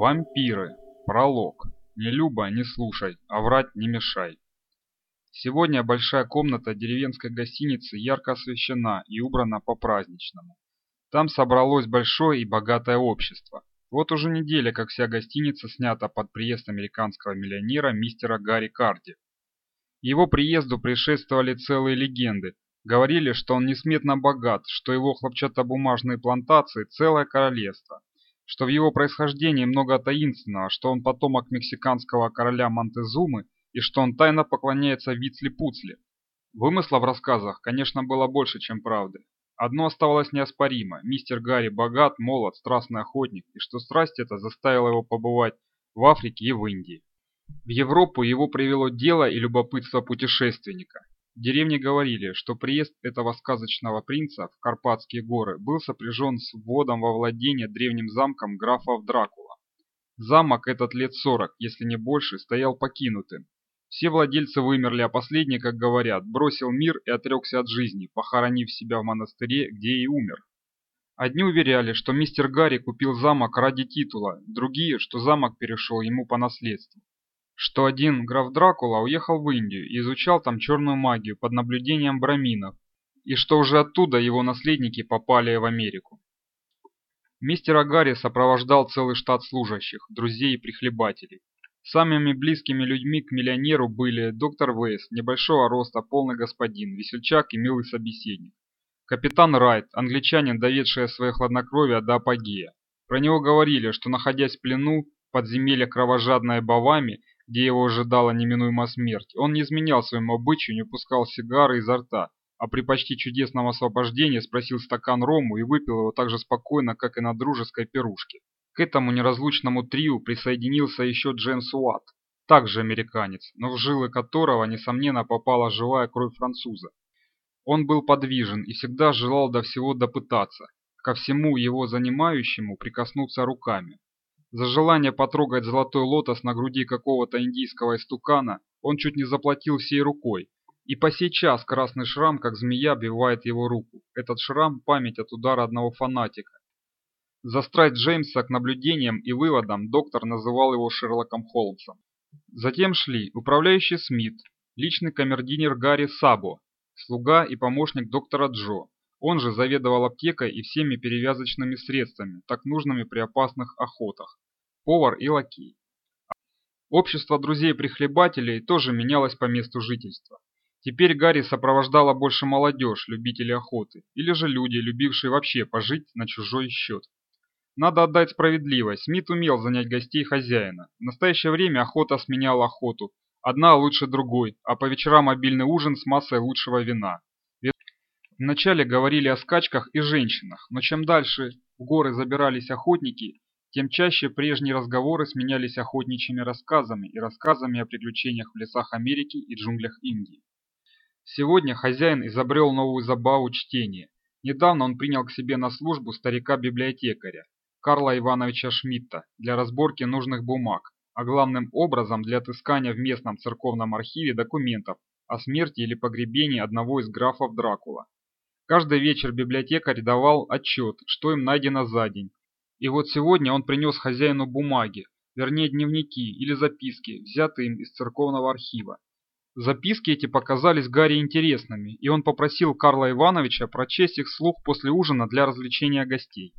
Вампиры. Пролог. Не люба, не слушай, а врать не мешай. Сегодня большая комната деревенской гостиницы ярко освещена и убрана по-праздничному. Там собралось большое и богатое общество. Вот уже неделя, как вся гостиница снята под приезд американского миллионера мистера Гарри Карди. Его приезду предшествовали целые легенды. Говорили, что он несметно богат, что его хлопчатобумажные плантации – целое королевство, что в его происхождении много таинственного, что он потомок мексиканского короля Монтезумы и что он тайно поклоняется Вицли-Пуцли. Вымысла в рассказах, конечно, было больше, чем правды. Одно оставалось неоспоримо – мистер Гарри богат, молод, страстный охотник, и что страсть эта заставила его побывать в Африке и в Индии. В Европу его привело дело и любопытство путешественника. В деревне говорили, что приезд этого сказочного принца в Карпатские горы был сопряжен с вводом во владение древним замком графов Дракула. Замок этот лет сорок, если не больше, стоял покинутым. Все владельцы вымерли, а последний, как говорят, бросил мир и отрекся от жизни, похоронив себя в монастыре, где и умер. Одни уверяли, что мистер Гарри купил замок ради титула, другие, что замок перешел ему по наследству что один граф Дракула уехал в Индию и изучал там черную магию под наблюдением браминов, и что уже оттуда его наследники попали в Америку. Мистера Гарри сопровождал целый штат служащих, друзей и прихлебателей. Самыми близкими людьми к миллионеру были доктор Вейс, небольшого роста, полный господин, весельчак и милый собеседник. Капитан Райт, англичанин, доведший свое хладнокровие до апогея. Про него говорили, что находясь в плену, в подземельях кровожадной Бавами, где его ожидала неминуемая смерть, он не изменял своему обычаю, не пускал сигары изо рта, а при почти чудесном освобождении спросил стакан рому и выпил его так же спокойно, как и на дружеской пирушке. К этому неразлучному трио присоединился еще Джеймс Уатт, также американец, но в жилы которого, несомненно, попала живая кровь француза. Он был подвижен и всегда желал до всего допытаться, ко всему его занимающему прикоснуться руками. За желание потрогать золотой лотос на груди какого-то индийского истукана он чуть не заплатил всей рукой. И по сей час красный шрам, как змея, обвивает его руку. Этот шрам – память от удара одного фанатика. За страсть Джеймса к наблюдениям и выводам доктор называл его Шерлоком Холмсом. Затем шли управляющий Смит, личный камердинер Гарри Сабо, слуга и помощник доктора Джо. Он же заведовал аптекой и всеми перевязочными средствами, так нужными при опасных охотах повар и лакей. Общество друзей-прихлебателей тоже менялось по месту жительства. Теперь Гарри сопровождала больше молодежь, любителей охоты, или же люди, любившие вообще пожить на чужой счет. Надо отдать справедливость, Смит умел занять гостей хозяина. В настоящее время охота сменяла охоту, одна лучше другой, а по вечерам обильный ужин с массой лучшего вина. Вначале говорили о скачках и женщинах, но чем дальше в горы забирались охотники, тем чаще прежние разговоры сменялись охотничьими рассказами и рассказами о приключениях в лесах Америки и джунглях Индии. Сегодня хозяин изобрел новую забаву чтения. Недавно он принял к себе на службу старика-библиотекаря Карла Ивановича Шмидта для разборки нужных бумаг, а главным образом для отыскания в местном церковном архиве документов о смерти или погребении одного из графов Дракула. Каждый вечер библиотекарь давал отчет, что им найдено за день, и вот сегодня он принес хозяину бумаги, вернее дневники или записки, взятые им из церковного архива. Записки эти показались Гарри интересными, и он попросил Карла Ивановича прочесть их вслух после ужина для развлечения гостей.